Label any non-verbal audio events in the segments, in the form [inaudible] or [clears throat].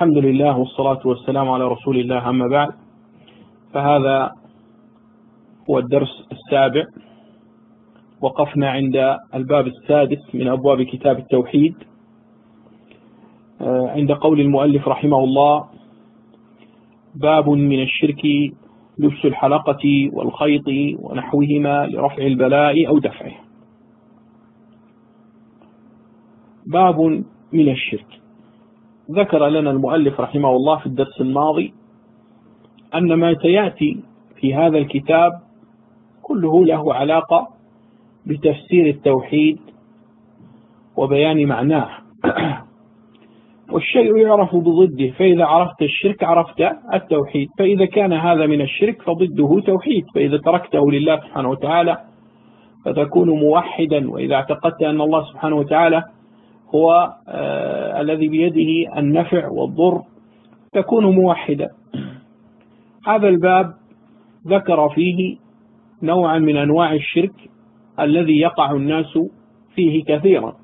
الحمد لله والصلاة والسلام على رسول الله أما بعد. فهذا هو الدرس السابع. وقفنا عند الباب السادس من أبواب كتاب التوحيد. عند قول المؤلف رحمه الله باب من الشرك لبس الحلقة والخيط ونحوهما لرفع البلاء أو دفعه. باب من الشرك. ذكر لنا المؤلف رحمه الله في الدرس الماضي أن ما سيأتي في هذا الكتاب كله له علاقة بتفسير التوحيد وبيان معناه. [clears throat] والشيء يعرف بضده فإذا عرفت الشرك عرفت التوحيد فإذا كان هذا من الشرك فضده توحيد فإذا تركته لله سبحانه وتعالى فتكون موحدا وإذا اعتقدت أن الله سبحانه وتعالى هو آه الذي بيده النفع والضر تكون موحدا هذا الباب ذكر فيه نوعا من أنواع الشرك الذي يقع الناس فيه كثيرا.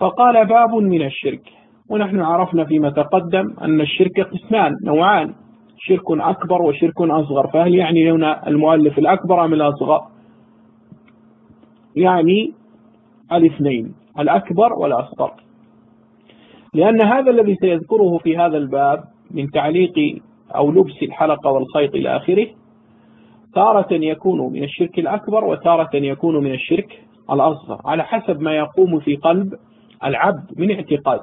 فقال باب من الشرك. ونحن عرفنا فيما تقدم أن الشرك قسمان نوعان شرك أكبر وشرك أصغر. فهل يعني هنا المؤلف الأكبر أم الأصغر؟ يعني الاثنين. الأكبر والأصغر. لأن هذا الذي سيذكره في هذا الباب من تعليق أو لبس الحلقة والخيط إلى آخره تارة يكون من الشرك الأكبر وتارة يكون من الشرك الأصغر على حسب ما يقوم في قلب العبد من اعتقاد.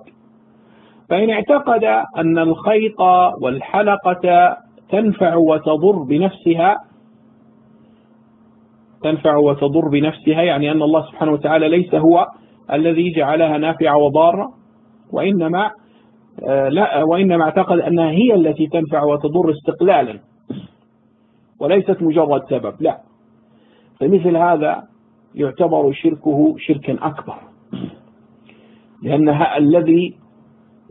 فإن اعتقد أن الخيط والحلقة تنفع وتضر بنفسها تنفع وتضر بنفسها يعني أن الله سبحانه وتعالى ليس هو الذي جعلها نافعة وضارة وإنما لا وإنما اعتقد أنها هي التي تنفع وتضر استقلالا وليست مجرد سبب لا. فمثل هذا يعتبر شركه شركا أكبر لأن الذي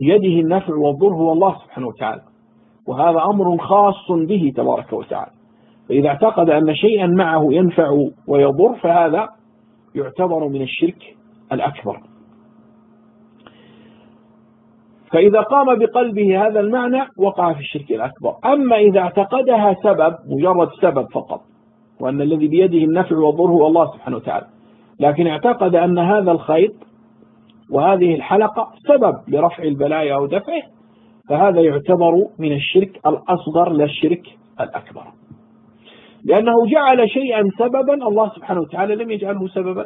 يده النفع والضر هو الله سبحانه وتعالى وهذا أمر خاص به تبارك وتعالى. فإذا اعتقد أن شيئا معه ينفع ويضر فهذا يعتبر من الشرك الأكبر. فإذا قام بقلبه هذا المعنى وقع في الشرك الأكبر. أما إذا اعتقدها سبب مجرد سبب فقط وأن الذي بيده النفع والضر هو الله سبحانه وتعالى. لكن اعتقد أن هذا الخيط وهذه الحلقة سبب لرفع البلايا أو دفعه فهذا يعتبر من الشرك الأصغر لا الشرك الأكبر. لأنه جعل شيئا سببا الله سبحانه وتعالى لم يجعله سببا.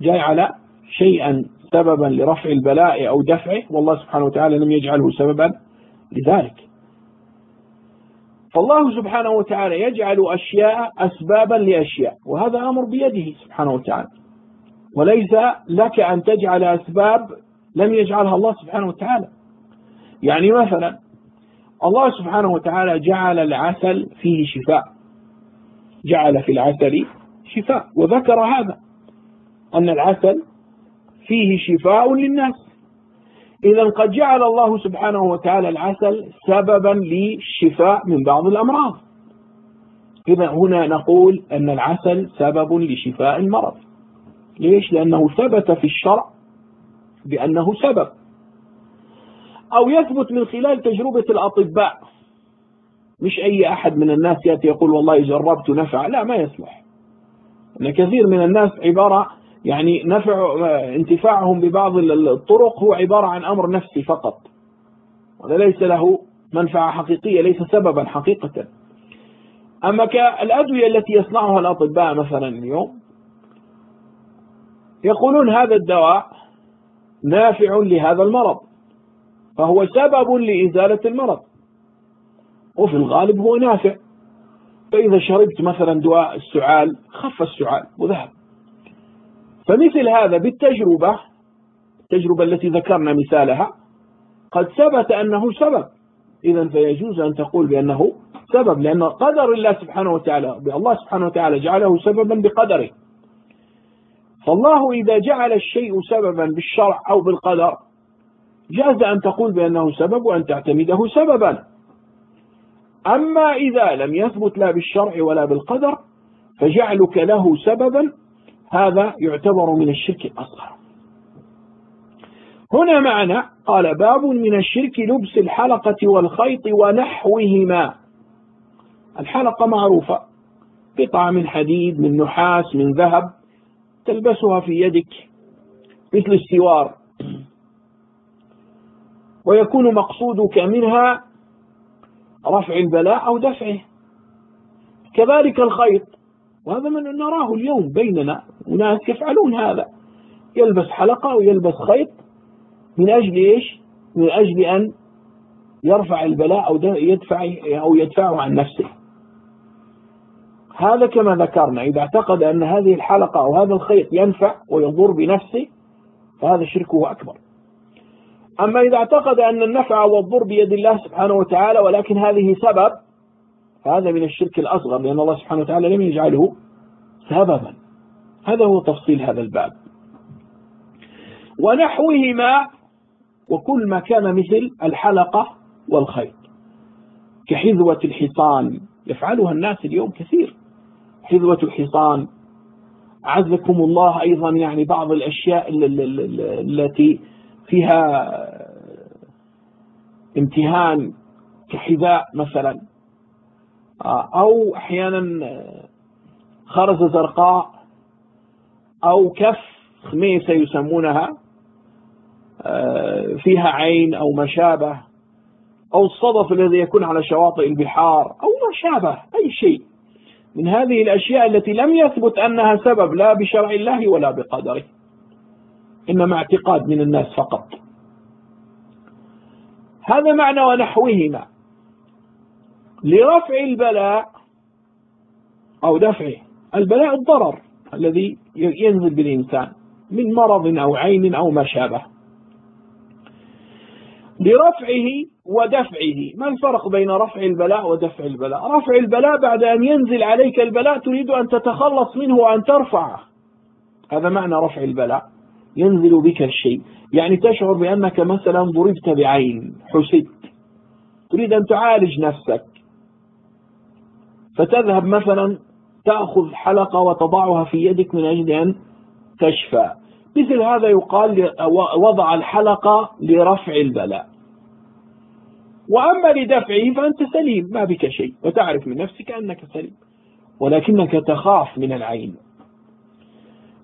جعل شيئا سببا لرفع البلاء أو دفعه والله سبحانه وتعالى لم يجعله سببا لذلك. فالله سبحانه وتعالى يجعل أشياء أسبابا لأشياء وهذا أمر بيده سبحانه وتعالى. وليس لك أن تجعل أسباب لم يجعلها الله سبحانه وتعالى. يعني مثلا الله سبحانه وتعالى جعل العسل فيه شفاء. جعل في العسل شفاء وذكر هذا. أن العسل فيه شفاء للناس. إذا قد جعل الله سبحانه وتعالى العسل سببا للشفاء من بعض الأمراض. إذا هنا نقول أن العسل سبب لشفاء المرض. ليش؟ لأنه ثبت في الشرع بأنه سبب. أو يثبت من خلال تجربة الأطباء. مش أي أحد من الناس يأتي يقول والله جربت نفع. لا ما يصلح. أن كثير من الناس عبارة يعني نفع انتفاعهم ببعض الطرق هو عبارة عن أمر نفسي فقط. وهذا ليس له منفعة حقيقية ليس سببا حقيقة. أما كالأدوية التي يصنعها الأطباء مثلا اليوم يقولون هذا الدواء نافع لهذا المرض فهو سبب لإزالة المرض. وفي الغالب هو نافع. فإذا شربت مثلا دواء السعال خف السعال وذهب. فمثل هذا بالتجربة التجربة التي ذكرنا مثالها قد ثبت أنه سبب. إذا فيجوز أن تقول بأنه سبب لأن قدر الله سبحانه وتعالى الله سبحانه وتعالى جعله سببا بقدره. فالله إذا جعل الشيء سببا بالشرع أو بالقدر جاز أن تقول بأنه سبب وأن تعتمده سببا. أما إذا لم يثبت لا بالشرع ولا بالقدر فجعلك له سببا هذا يعتبر من الشرك الأصغر. هنا معنى قال باب من الشرك لبس الحلقة والخيط ونحوهما. الحلقة معروفة. قطعة من حديد من نحاس من ذهب تلبسها في يدك مثل السوار. ويكون مقصودك منها رفع البلاء أو دفعه. كذلك الخيط. وهذا من نراه اليوم بيننا أناس يفعلون هذا. يلبس حلقة أو يلبس خيط من أجل إيش؟ من أجل أن يرفع البلاء أو يدفع أو يدفعه عن نفسه. هذا كما ذكرنا إذا اعتقد أن هذه الحلقة أو هذا الخيط ينفع ويضر بنفسه فهذا شركه أكبر. أما إذا اعتقد أن النفع والضر بيد الله سبحانه وتعالى ولكن هذه سبب فهذا من الشرك الأصغر لأن الله سبحانه وتعالى لم يجعله سببا. هذا هو تفصيل هذا الباب. ونحوهما وكل ما كان مثل الحلقة والخيط. كحذوة الحصان يفعلها الناس اليوم كثير. حذوة الحصان. عزكم الله أيضا يعني بعض الأشياء التي فيها امتهان كحذاء مثلا. أو أحيانا خرزة زرقاء. أو كف خميسة يسمونها فيها عين أو ما شابه أو الصدف الذي يكون على شواطئ البحار أو ما شابه أي شيء. من هذه الأشياء التي لم يثبت أنها سبب لا بشرع الله ولا بقدره إنما اعتقاد من الناس فقط. هذا معنى ونحوهما. لرفع البلاء أو دفعه البلاء الضرر. الذي ينزل بالإنسان من مرض أو عين أو ما شابه. لرفعه ودفعه. ما الفرق بين رفع البلاء ودفع البلاء؟ رفع البلاء بعد أن ينزل عليك البلاء تريد أن تتخلص منه وأن ترفعه. هذا معنى رفع البلاء. ينزل بك الشيء. يعني تشعر بأنك مثلا ضربت بعين حسدت. تريد أن تعالج نفسك. فتذهب مثلا تأخذ حلقة وتضعها في يدك من أجل أن تشفى. مثل هذا يقال وضع الحلقة لرفع البلاء. وأما لدفعه فأنت سليم ما بك شيء. وتعرف من نفسك أنك سليم. ولكنك تخاف من العين.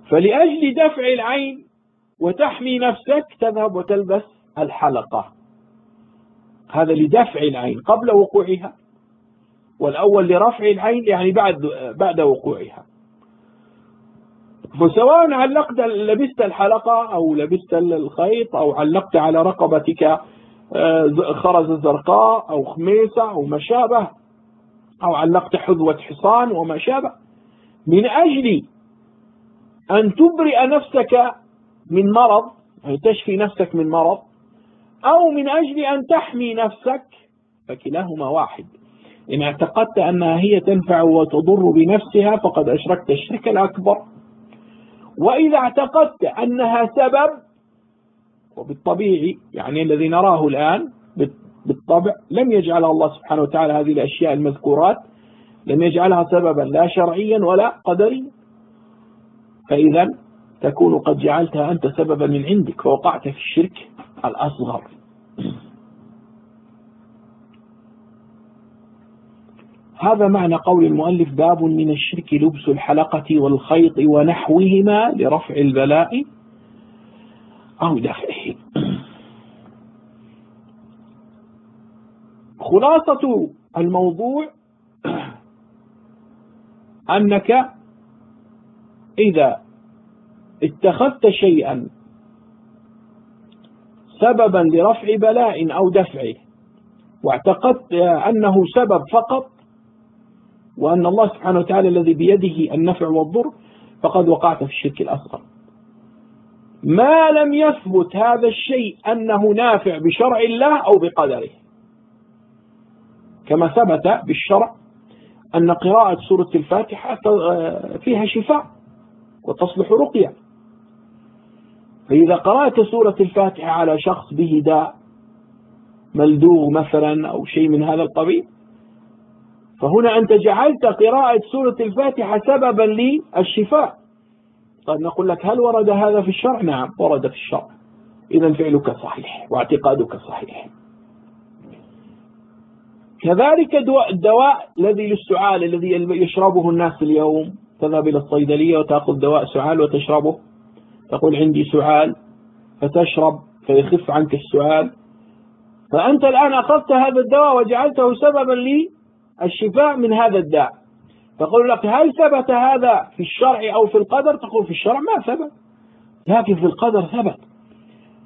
فلأجل دفع العين وتحمي نفسك تذهب وتلبس الحلقة. هذا لدفع العين قبل وقوعها. والأول لرفع العين يعني بعد بعد وقوعها. فسواء علقت لبست الحلقة أو لبست الخيط أو علقت على رقبتك آه، خرز زرقاء أو خميسة أو ما شابه أو علقت حذوة حصان وما شابه من أجل أن تبرئ نفسك من مرض يعني تشفي نفسك من مرض أو من أجل أن تحمي نفسك فكلاهما واحد. إن اعتقدت أنها هي تنفع وتضر بنفسها فقد أشركت الشرك الأكبر. وإذا اعتقدت أنها سبب وبالطبيعي يعني الذي نراه الآن بالطبع لم يجعلها الله سبحانه وتعالى هذه الأشياء المذكورات لم يجعلها سببا لا شرعيا ولا قدريا. فإذا تكون قد جعلتها أنت سببا من عندك فوقعت في الشرك الأصغر. هذا معنى قول المؤلف باب من الشرك لبس الحلقة والخيط ونحوهما لرفع البلاء أو دفعه. خلاصة الموضوع أنك إذا اتخذت شيئا سببا لرفع بلاء أو دفعه واعتقدت أنه سبب فقط وأن الله سبحانه وتعالى الذي بيده النفع والضر فقد وقعت في الشرك الأصغر. ما لم يثبت هذا الشيء أنه نافع بشرع الله أو بقدره. كما ثبت بالشرع أن قراءة سورة الفاتحة فيها شفاء وتصلح رقية. فإذا قرأت سورة الفاتحة على شخص به داء ملدوغ مثلا أو شيء من هذا القبيل فهنا أنت جعلت قراءة سورة الفاتحة سببا للشفاء. طيب نقول لك هل ورد هذا في الشرع؟ نعم ورد في الشرع. إذا فعلك صحيح واعتقادك صحيح. كذلك الدواء الذي للسعال الذي يشربه الناس اليوم تذهب إلى الصيدلية وتأخذ دواء سعال وتشربه. تقول عندي سعال فتشرب فيخف عنك السعال. فأنت الآن أخذت هذا الدواء وجعلته سببا للشفاء من هذا الداء. تقول لك هل ثبت هذا في الشرع أو في القدر؟ تقول في الشرع ما ثبت. لكن في القدر ثبت.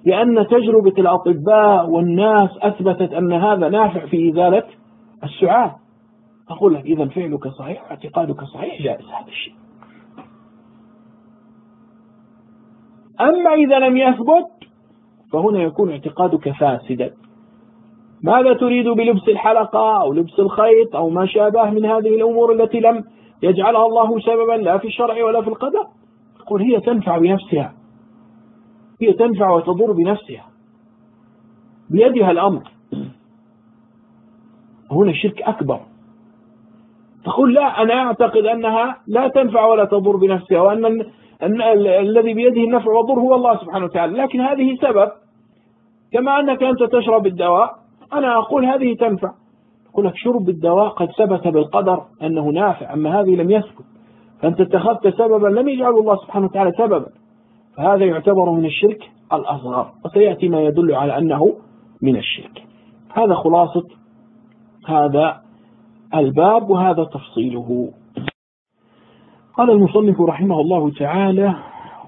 لأن تجربة الأطباء والناس أثبتت أن هذا نافع في إزالة السعال. أقول لك إذا فعلك صحيح اعتقادك صحيح جائز هذا الشيء. أما إذا لم يثبت فهنا يكون اعتقادك فاسدا. ماذا تريد بلبس الحلقة أو لبس الخيط أو ما شابه من هذه الأمور التي لم يجعلها الله سببا لا في الشرع ولا في القدر تقول هي تنفع بنفسها. هي تنفع وتضر بنفسها. بيدها الأمر. هنا شرك أكبر. تقول لا أنا أعتقد أنها لا تنفع ولا تضر بنفسها وأن أن الذي بيده النفع والضر هو الله سبحانه وتعالى. لكن هذه سبب. كما أنك أنت تشرب الدواء أنا أقول هذه تنفع. أقول لك شرب الدواء قد ثبت بالقدر أنه نافع أما هذه لم يثبت. فأنت اتخذت سببا لم يجعل الله سبحانه وتعالى سببا. فهذا يعتبر من الشرك الأصغر وسيأتي ما يدل على أنه من الشرك. هذا خلاصة هذا الباب وهذا تفصيله. قال المصنف رحمه الله تعالى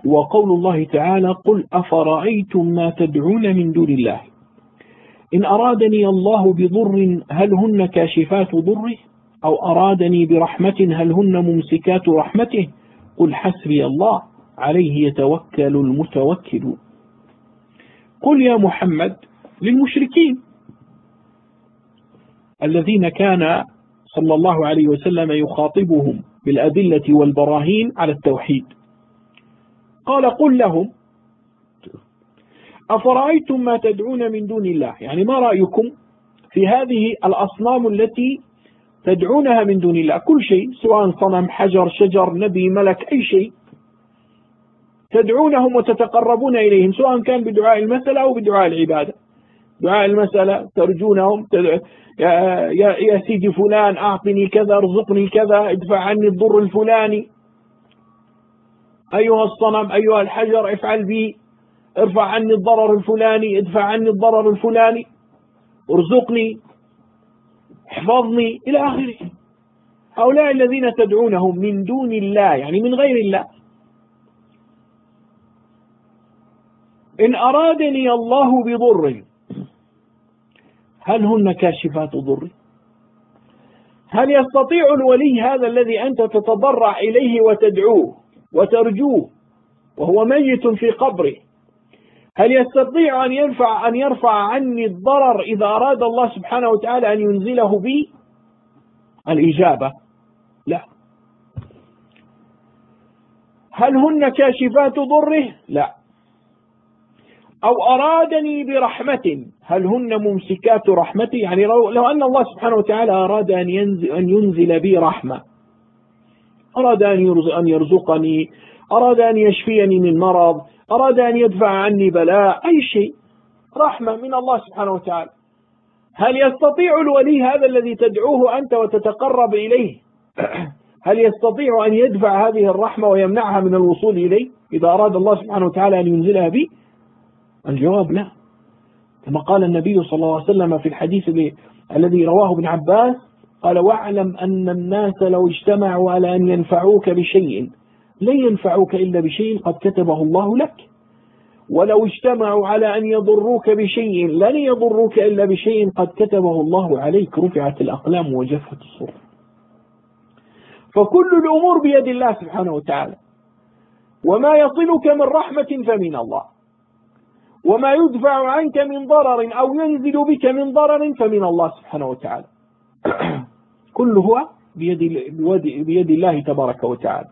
وقول الله تعالى قل أفرأيتم ما تدعون من دون الله؟ إن أرادني الله بضر هل هن كاشفات ضره؟ أو أرادني برحمة هل هن ممسكات رحمته؟ قل حسبي الله عليه يتوكل المتوكلون. قل يا محمد للمشركين الذين كان صلى الله عليه وسلم يخاطبهم بالأدلة والبراهين على التوحيد. قال قل لهم أفرأيتم ما تدعون من دون الله؟ يعني ما رأيكم في هذه الأصنام التي تدعونها من دون الله؟ كل شيء سواء صنم حجر شجر نبي ملك أي شيء تدعونهم وتتقربون إليهم سواء كان بدعاء المسألة أو بدعاء العبادة. دعاء المسألة ترجونهم يا, يا, سيدي فلان أعطني كذا ارزقني كذا ادفع عني الضر الفلاني. أيها الصنم أيها الحجر افعل بي. ارفع عني الضرر الفلاني ادفع عني الضرر الفلاني. ارزقني احفظني إلى آخره. هؤلاء الذين تدعونهم من دون الله يعني من غير الله. إن أرادني الله بضر هل هن كاشفات ضر؟ هل يستطيع الولي هذا الذي أنت تتضرع إليه وتدعوه وترجوه وهو ميت في قبره؟ هل يستطيع أن يرفع أن يرفع عني الضرر إذا أراد الله سبحانه وتعالى أن ينزله بي؟ الإجابة لا. هل هن كاشفات ضره؟ لا. أو أرادني برحمة؟ هل هن ممسكات رحمتي؟ يعني لو أن الله سبحانه وتعالى أراد أن ينزل, أن ينزل بي رحمة. أراد أن يرزقني أراد أن يشفيني من مرض أراد أن يدفع عني بلاء أي شيء. رحمة من الله سبحانه وتعالى. هل يستطيع الولي هذا الذي تدعوه أنت وتتقرب إليه؟ [clears throat] هل يستطيع أن يدفع هذه الرحمة ويمنعها من الوصول إليه؟ إذا أراد الله سبحانه وتعالى أن ينزلها بي الجواب لا. كما قال النبي صلى الله عليه وسلم في الحديث الذي رواه ابن عباس قال واعلم أن الناس لو اجتمعوا على أن ينفعوك بشيء لن ينفعوك إلا بشيء قد كتبه الله لك. ولو اجتمعوا على أن يضروك بشيء لن يضروك إلا بشيء قد كتبه الله عليك. رفعت الأقلام وجفت الصور. فكل الأمور بيد الله سبحانه وتعالى. وما يصلك من رحمة فمن الله. وما يدفع عنك من ضرر أو ينزل بك من ضرر فمن الله سبحانه وتعالى. [clears throat] كله هو بيد, بيد الله تبارك وتعالى.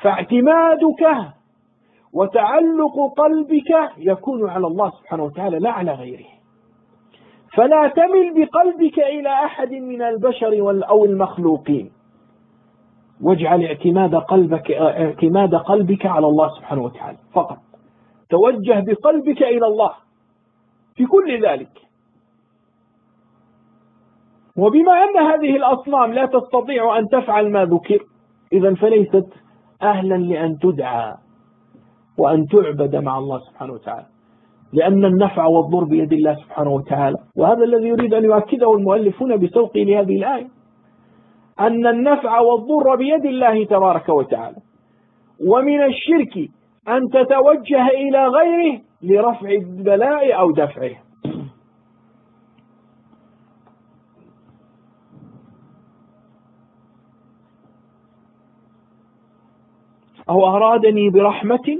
فاعتمادك وتعلق قلبك يكون على الله سبحانه وتعالى لا على غيره. فلا تمل بقلبك إلى أحد من البشر أو المخلوقين. واجعل اعتماد قلبك اعتماد قلبك على الله سبحانه وتعالى فقط. توجه بقلبك إلى الله في كل ذلك. وبما أن هذه الأصنام لا تستطيع أن تفعل ما ذكر إذا فليست أهلا لأن تدعى وأن تعبد مع الله سبحانه وتعالى. لأن النفع والضر بيد الله سبحانه وتعالى. وهذا الذي يريد أن يؤكده المؤلف هنا بسوقه لهذه الآية. أن النفع والضر بيد الله تبارك وتعالى. ومن الشرك أن تتوجه إلى غيره لرفع البلاء أو دفعه. أو أرادني برحمة؟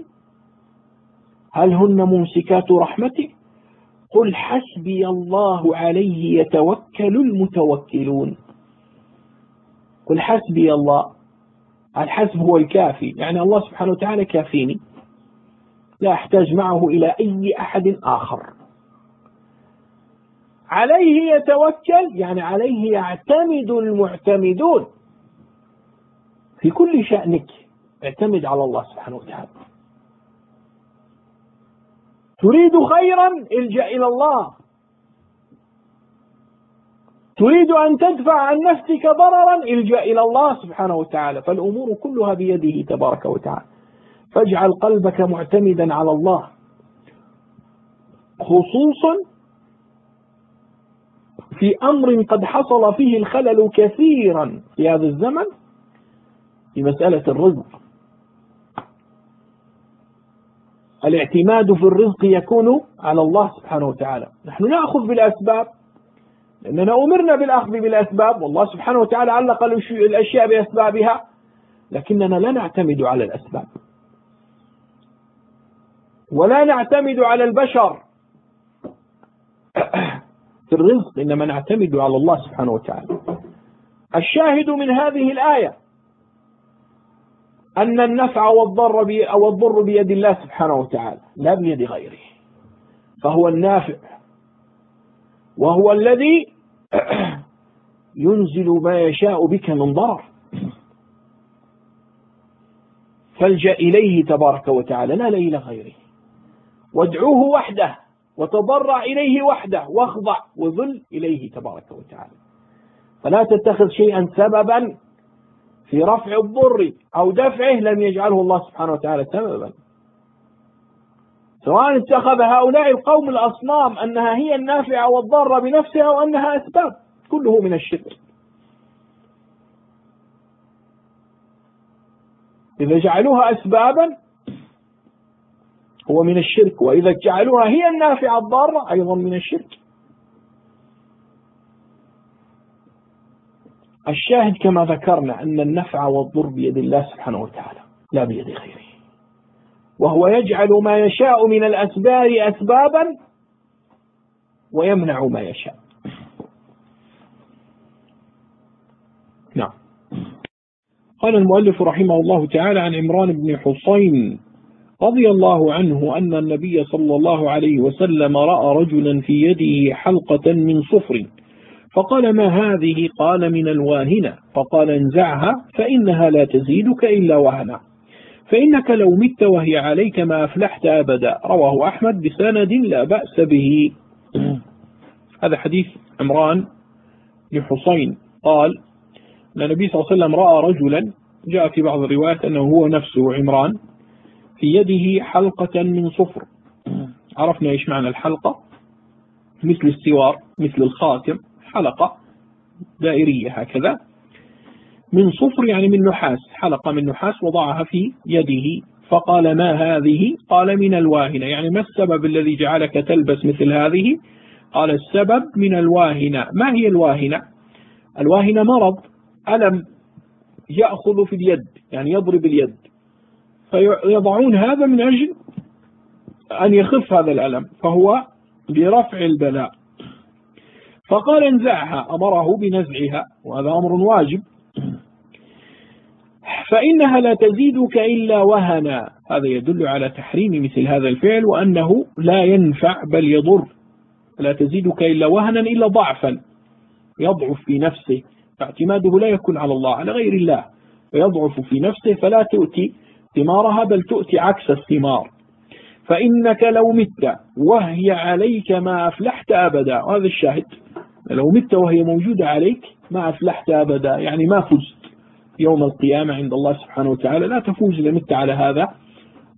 هل هن ممسكات رحمته قل حسبي الله عليه يتوكل المتوكلون. قل حسبي الله. الحسب هو الكافي. يعني الله سبحانه وتعالى كافيني. لا أحتاج معه إلى أي أحد آخر. عليه يتوكل يعني عليه يعتمد المعتمدون. في كل شأنك. اعتمد على الله سبحانه وتعالى. تريد خيرا الجأ إلى الله. تريد أن تدفع عن نفسك ضررا الجأ إلى الله سبحانه وتعالى. فالأمور كلها بيده تبارك وتعالى. فاجعل قلبك معتمدا على الله. خصوصا في أمر قد حصل فيه الخلل كثيرا في هذا الزمن في مسألة الرزق. الاعتماد في الرزق يكون على الله سبحانه وتعالى. نحن نأخذ بالأسباب لأننا أمرنا بالأخذ بالأسباب والله سبحانه وتعالى علق الأشياء بأسبابها لكننا لا نعتمد على الأسباب. ولا نعتمد على البشر. [clears throat] في الرزق إنما نعتمد على الله سبحانه وتعالى. الشاهد من هذه الآية أن النفع والضر أو الضر بيد الله سبحانه وتعالى لا بيد غيره. فهو النافع. وهو الذي [clears throat] ينزل ما يشاء بك من ضرر. فالجأ إليه تبارك وتعالى لا إلى غيره. وادعوه وحده وتضرع إليه وحده واخضع وذل إليه تبارك وتعالى. فلا تتخذ شيئا سببا في رفع الضر أو دفعه لم يجعله الله سبحانه وتعالى سببا. سواء اتخذ هؤلاء القوم الأصنام أنها هي النافعة والضارة بنفسها أو أنها أسباب كله من الشرك. إذا جعلوها أسبابا هو من الشرك وإذا جعلوها هي النافعة الضارة أيضا من الشرك. الشاهد كما ذكرنا أن النفع والضر بيد الله سبحانه وتعالى لا بيد غيره. وهو يجعل ما يشاء من الأسباب أسبابا ويمنع ما يشاء. نعم. قال المؤلف رحمه الله تعالى عن عمران بن حصين رضي الله عنه أن النبي صلى الله عليه وسلم رأى رجلا في يده حلقة من صفر. فقال ما هذه؟ قال من الواهنة. فقال انزعها فإنها لا تزيدك إلا وهنا. فإنك لو مت وهي عليك ما أفلحت أبدا. رواه أحمد بسند لا بأس به. [clears throat] هذا حديث عمران لحسين قال أن النبي صلى الله عليه وسلم رأى رجلا جاء في بعض الروايات أنه هو نفسه عمران في يده حلقة من صفر. عرفنا إيش معنى الحلقة؟ مثل السوار مثل الخاتم. حلقة دائرية هكذا. من صفر يعني من نحاس. حلقة من نحاس وضعها في يده. فقال ما هذه؟ قال من الواهنة. يعني ما السبب الذي جعلك تلبس مثل هذه؟ قال السبب من الواهنة. ما هي الواهنة؟ الواهنة مرض. ألم يأخذ في اليد يعني يضرب اليد. فيضعون هذا من أجل أن يخف هذا الألم فهو لرفع البلاء. فقال انزعها أمره بنزعها وهذا أمر واجب. فإنها لا تزيدك إلا وهنا. هذا يدل على تحريم مثل هذا الفعل وأنه لا ينفع بل يضر. لا تزيدك إلا وهنا إلا ضعفا. يضعف في نفسه. فاعتماده لا يكون على الله على غير الله. فيضعف في نفسه فلا تؤتي ثمارها بل تؤتي عكس الثمار. فإنك لو مت وهي عليك ما أفلحت أبدا. وهذا الشاهد. لو مت وهي موجودة عليك ما أفلحت أبدا. يعني ما فزت يوم القيامة عند الله سبحانه وتعالى. لا تفوز إذا مت على هذا.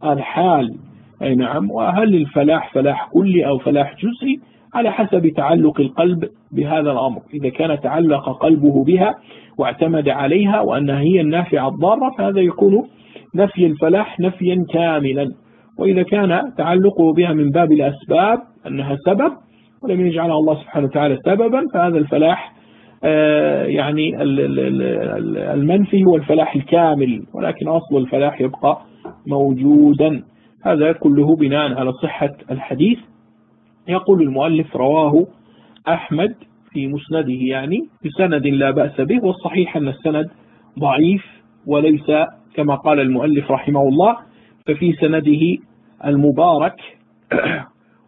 الحال أي نعم. وهل الفلاح فلاح كلي أو فلاح جزئي على حسب تعلق القلب بهذا الأمر. إذا كان تعلق قلبه بها واعتمد عليها وأنها هي النافعة الضارة فهذا يكون نفي الفلاح نفيا كاملا. وإذا كان تعلقه بها من باب الأسباب أنها سبب ولم يجعلها الله سبحانه وتعالى سببا فهذا الفلاح آه، يعني المنفي هو الفلاح الكامل ولكن أصل الفلاح يبقى موجودا. هذا كله بناء على صحة الحديث. يقول المؤلف رواه أحمد في مسنده يعني بسند لا بأس به والصحيح أن السند ضعيف وليس كما قال المؤلف رحمه الله ففي سنده المبارك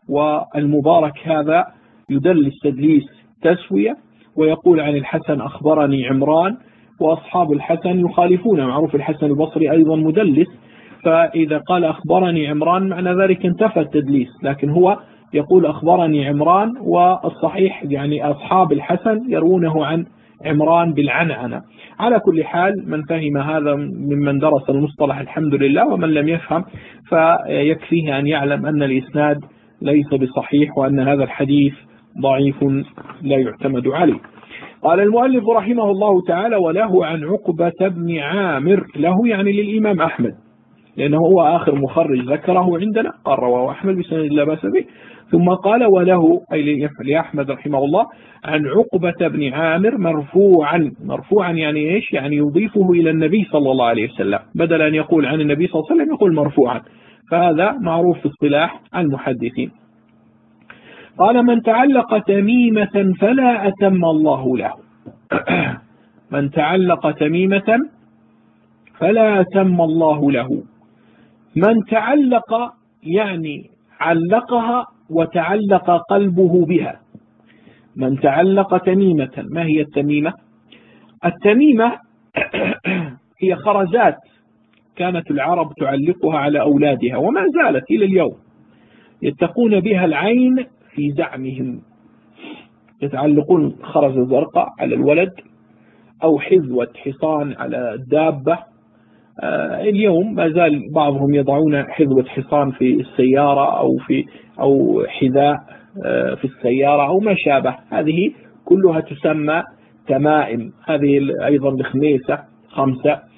والمبارك هذا يدلس تدليس تسوية ويقول عن الحسن أخبرني عمران وأصحاب الحسن يخالفون معروف الحسن البصري أيضا مدلس فإذا قال أخبرني عمران معنى ذلك انتفى التدليس لكن هو يقول أخبرني عمران والصحيح يعني أصحاب الحسن يروونه عن عمران بالعنعنة على كل حال من فهم هذا ممن درس المصطلح الحمد لله ومن لم يفهم فيكفيه أن يعلم أن الإسناد ليس بصحيح وأن هذا الحديث ضعيف لا يعتمد عليه. قال المؤلف رحمه الله تعالى وله عن عقبة بن عامر له يعني للإمام أحمد لأنه هو آخر مخرج ذكره عندنا قال رواه أحمد بسند لا بأس به. ثم قال وله أي لأحمد رحمه الله عن عقبة بن عامر مرفوعا مرفوعا يعني إيش؟ يعني يضيفه إلى النبي صلى الله عليه وسلم. بدل أن يقول عن النبي صلى الله عليه وسلم يقول مرفوعا. فهذا معروف في اصطلاح المحدثين. قال من تعلق تميمة فلا أتم الله له. [clears throat] من تعلق تميمة فلا أتم الله له. من تعلق يعني علقها وتعلق قلبه بها. من تعلق تميمة ما هي التميمة؟ التميمة [clears throat] هي خرزات كانت العرب تعلقها على أولادها وما زالت إلى اليوم. يتقون بها العين في زعمهم. يتعلقون خرز زرقاء على الولد أو حذوة حصان على الدابة. آه، اليوم ما زال بعضهم يضعون حذوة حصان في السيارة أو في أو حذاء آه، في السيارة أو ما شابه. هذه كلها تسمى تمائم. هذه أيضا الخميسة خمسة.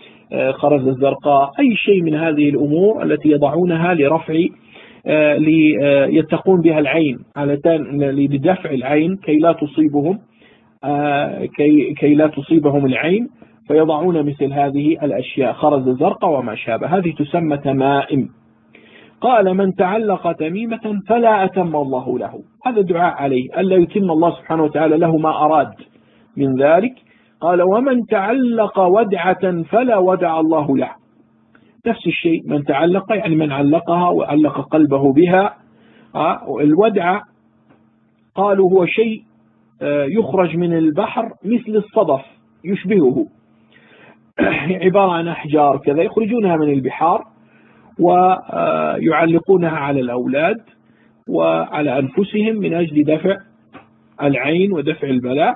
خرز الزرقاء أي شيء من هذه الأمور التي يضعونها لرفع ليتقون بها العين لدفع العين كي لا تصيبهم كي, كي لا تصيبهم العين فيضعون مثل هذه الأشياء خرز الزرق وما شابه. هذه تسمى تمائم. قال من تعلق تميمة فلا أتم الله له. هذا دعاء عليه ألا يتم الله سبحانه وتعالى له ما أراد من ذلك. قال ومن تعلق ودعة فلا ودع الله له. نفس الشيء من تعلق يعني من علقها وعلق قلبه بها آه، الودعة قالوا هو شيء آه، يخرج من البحر مثل الصدف يشبهه. [clears throat] عبارة عن أحجار كذا يخرجونها من البحار ويعلقونها على الأولاد وعلى أنفسهم من أجل دفع العين ودفع البلاء.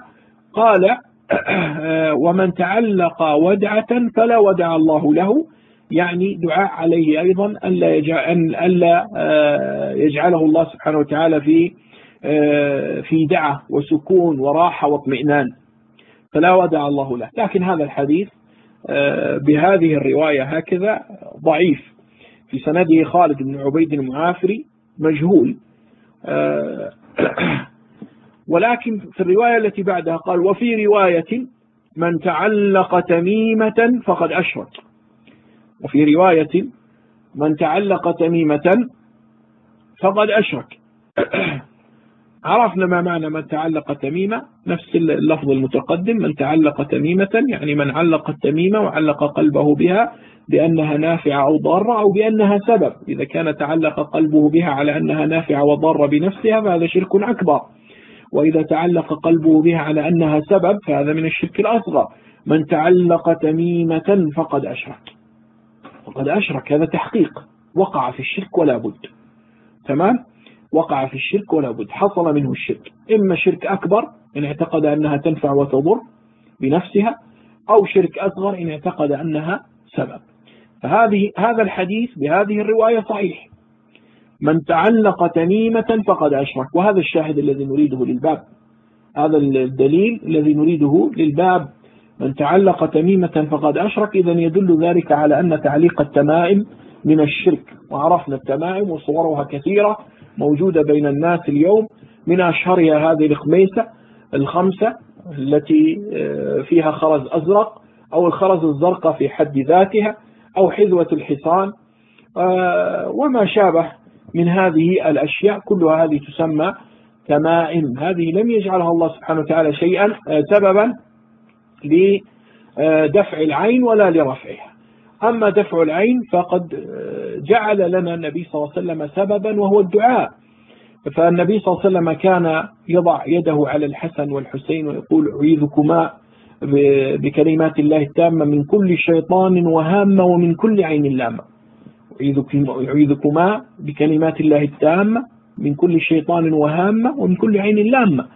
قال [coughs] ومن تعلق ودعة فلا ودع الله له يعني دعاء عليه أيضا ألا, يجعل ألا آه، يجعله الله سبحانه وتعالى في آه، في دعة وسكون وراحة واطمئنان. فلا ودع الله له. لكن هذا الحديث آه، بهذه الرواية هكذا ضعيف. في سنده خالد بن عبيد المعافري مجهول. ولكن في الرواية التي بعدها قال وفي رواية من تعلق تميمة فقد أشرك. وفي رواية من تعلق تميمة فقد أشرك. [clears throat] عرفنا ما معنى من تعلق تميمة نفس اللفظ المتقدم من تعلق تميمة يعني من علق التميمة وعلق قلبه بها بأنها نافعة أو ضارة أو بأنها سبب. إذا كان تعلق قلبه بها على أنها نافعة وضارة بنفسها فهذا شرك أكبر. وإذا تعلق قلبه بها على أنها سبب فهذا من الشرك الأصغر. من تعلق تميمة فقد أشرك. فقد أشرك هذا تحقيق. وقع في الشرك ولا بد. تمام؟ وقع في الشرك ولا بد. حصل منه الشرك. إما شرك أكبر إن اعتقد أنها تنفع وتضر بنفسها أو شرك أصغر إن اعتقد أنها سبب. فهذه هذا الحديث بهذه الرواية صحيح. من تعلق تميمة فقد أشرك. وهذا الشاهد الذي نريده للباب. هذا الدليل الذي نريده للباب. من تعلق تميمة فقد أشرك إذا يدل ذلك على أن تعليق التمائم من الشرك. وعرفنا التمائم وصورها كثيرة موجودة بين الناس اليوم. من أشهرها هذه الخميسة الخمسة التي آه، فيها خرز أزرق أو الخرز الزرقاء في حد ذاتها أو حذوة الحصان. آه، وما شابه من هذه الأشياء كلها هذه تسمى تمائم. هذه لم يجعلها الله سبحانه وتعالى شيئا آه، سببا لدفع العين ولا لرفعها. أما دفع العين فقد آه، جعل لنا النبي صلى الله عليه وسلم سببا وهو الدعاء. فالنبي صلى الله عليه وسلم كان يضع يده على الحسن والحسين ويقول أعيذكما بكلمات الله التامة من كل شيطان وهامة ومن كل عين لامة. أعيذكما بكلمات الله التامة من كل شيطان وهامة ومن كل عين لامة.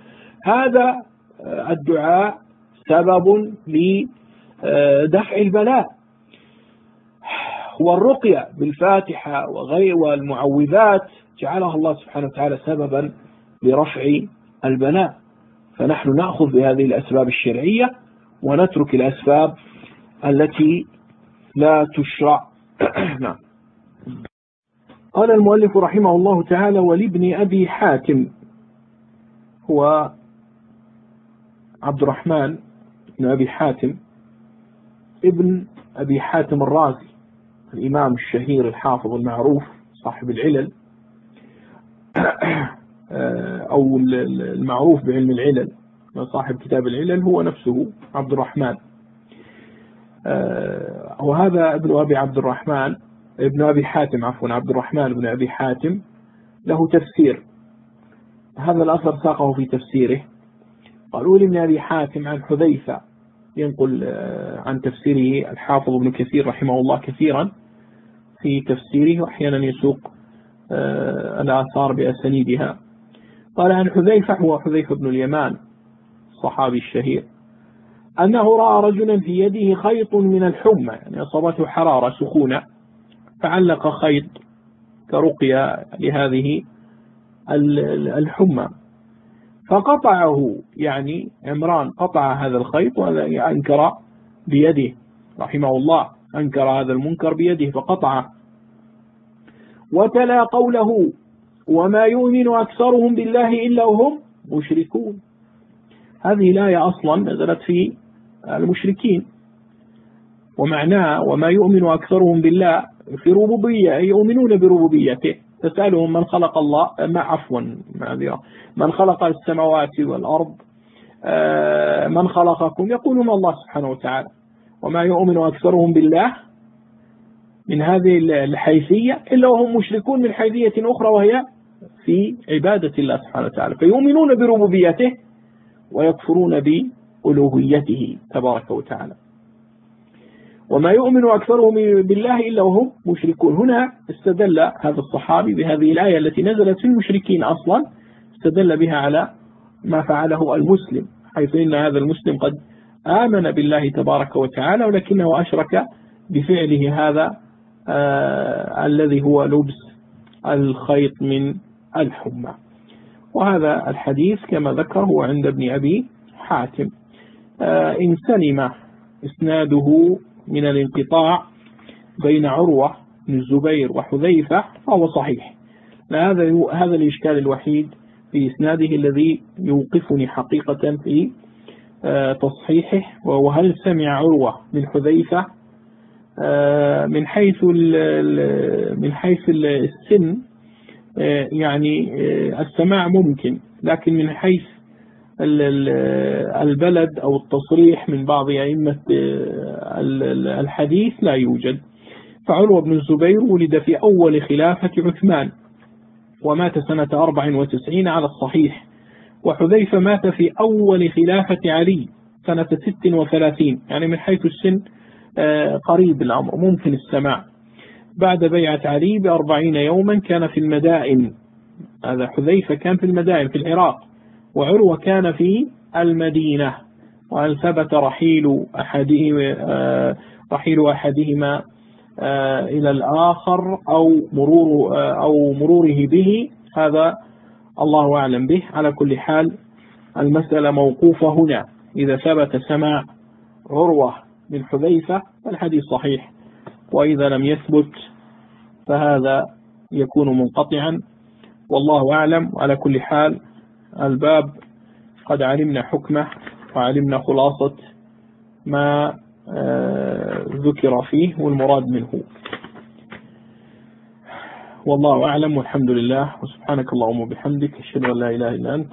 هذا آه، الدعاء سبب لدفع البلاء. والرقية بالفاتحة وغير والمعوذات جعلها الله سبحانه وتعالى سببا لرفع البلاء. فنحن نأخذ بهذه الأسباب الشرعية ونترك الأسباب التي لا تشرع. [clears throat] نعم. قال المؤلف رحمه الله تعالى ولابن أبي حاتم هو عبد الرحمن بن أبي حاتم ابن أبي حاتم الرازي الإمام الشهير الحافظ المعروف صاحب العلل [clears throat] أو المعروف بعلم العلل صاحب كتاب العلل هو نفسه عبد الرحمن. وهذا ابن أبي عبد الرحمن ابن أبي حاتم عفوا عبد الرحمن بن أبي حاتم له تفسير. هذا الأثر ساقه في تفسيره. قالوا لابن أبي حاتم عن حذيفة ينقل آه، عن تفسيره الحافظ ابن كثير رحمه الله كثيرا في تفسيره وأحيانا يسوق آه، الآثار بأسانيدها. قال عن حذيفة هو حذيفة بن اليمان الصحابي الشهير. أنه رأى رجلا في يده خيط من الحمى يعني أصابته حرارة سخونة. فعلق خيط كرقية لهذه الحمى. فقطعه يعني عمران قطع هذا الخيط وهذا أنكر بيده. رحمه الله أنكر هذا المنكر بيده فقطعه. وتلا قوله وما يؤمن أكثرهم بالله إلا وهم مشركون هذه الآية أصلا نزلت في المشركين. ومعناه وما يؤمن أكثرهم بالله في ربوبية يؤمنون بربوبيته. تسألهم من خلق الله ما عفوا معذرة من خلق السماوات والأرض آه، من خلقكم؟ يقولون الله سبحانه وتعالى. وما يؤمن أكثرهم بالله من هذه الحيثية إلا وهم مشركون من حيثية أخرى وهي في عبادة الله سبحانه وتعالى. فيؤمنون بربوبيته ويكفرون بألوهيته تبارك وتعالى. وما يؤمن أكثرهم بالله إلا وهم مشركون. هنا استدل هذا الصحابي بهذه الآية التي نزلت في المشركين أصلا استدل بها على ما فعله المسلم حيث إن هذا المسلم قد آمن بالله تبارك وتعالى ولكنه أشرك بفعله هذا آه الذي هو لبس الخيط من الحمى. وهذا الحديث كما ذكر هو عند ابن أبي حاتم آه إن سلم إسناده من الانقطاع بين عروة بن الزبير وحذيفة فهو صحيح. هذا هذا الإشكال الوحيد في إسناده الذي يوقفني حقيقة في آه، تصحيحه وهل سمع عروة من حذيفة آه، من حيث من حيث السن آه، يعني السماع ممكن لكن من حيث البلد أو التصريح من بعض أئمة الحديث لا يوجد. فعروة بن الزبير ولد في أول خلافة عثمان ومات سنة 94 على الصحيح. وحذيفة مات في أول خلافة علي سنة 36 يعني من حيث السن آه، قريب الأمر ممكن السماع. بعد بيعة علي بأربعين يوما كان في المدائن. هذا حذيفة كان في المدائن في العراق. وعروة كان في المدينة وهل ثبت رحيل أحدهما آه، رحيل أحدهما آه، إلى الآخر أو مرور آه، أو مروره به؟ هذا الله أعلم به. على كل حال المسألة موقوفة هنا. إذا ثبت سماع عروة من حذيفة فالحديث صحيح. وإذا لم يثبت فهذا يكون منقطعا. والله أعلم. على كل حال الباب قد علمنا حكمه وعلمنا خلاصة ما آه، ذكر فيه والمراد منه. والله أعلم والحمد لله وسبحانك اللهم وبحمدك أشهد أن لا إله إلا أنت